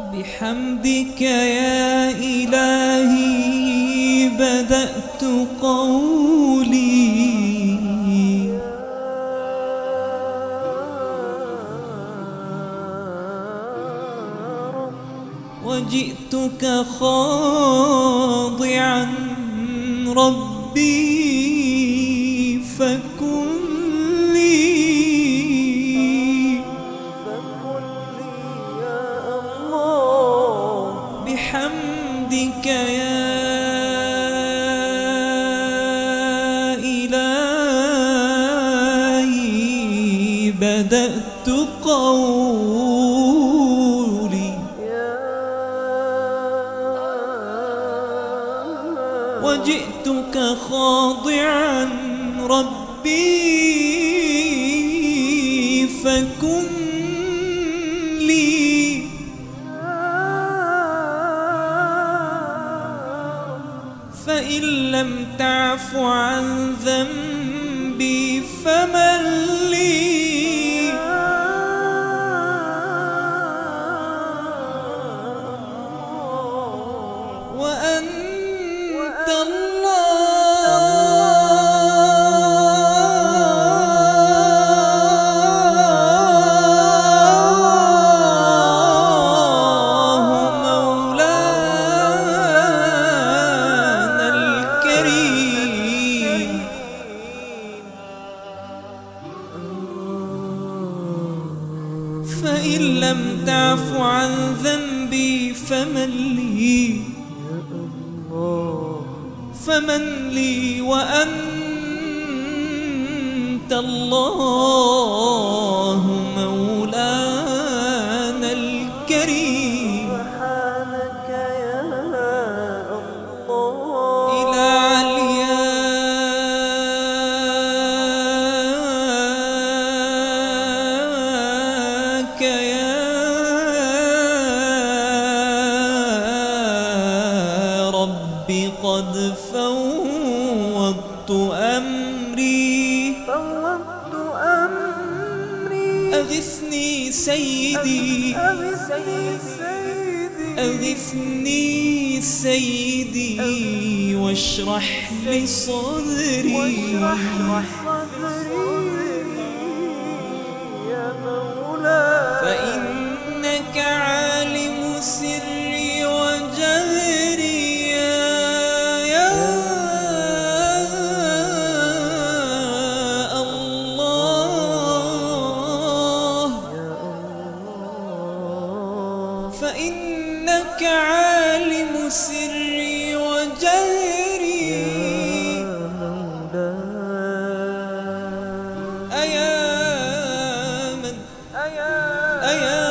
بحمدك يا إلهي بدأت قولي. وجئتك خاضعا ربي فكن بحمدك يا إلهي بدأت قولي. وجئتك خاضعا ربي فكن فإن لم تعف عن ذنبي فمن لي. وأنت الله. فإن لم تعف عن ذنبي فمن لي. فمن لي وأنت الله. قد فوضت أمري. فوضت أمري. أغثني سيدي. أغثني سيدي واشرح لي صدري. واشرح لي صدري. ربك عالم سري وجهري. أيا من؟ أيا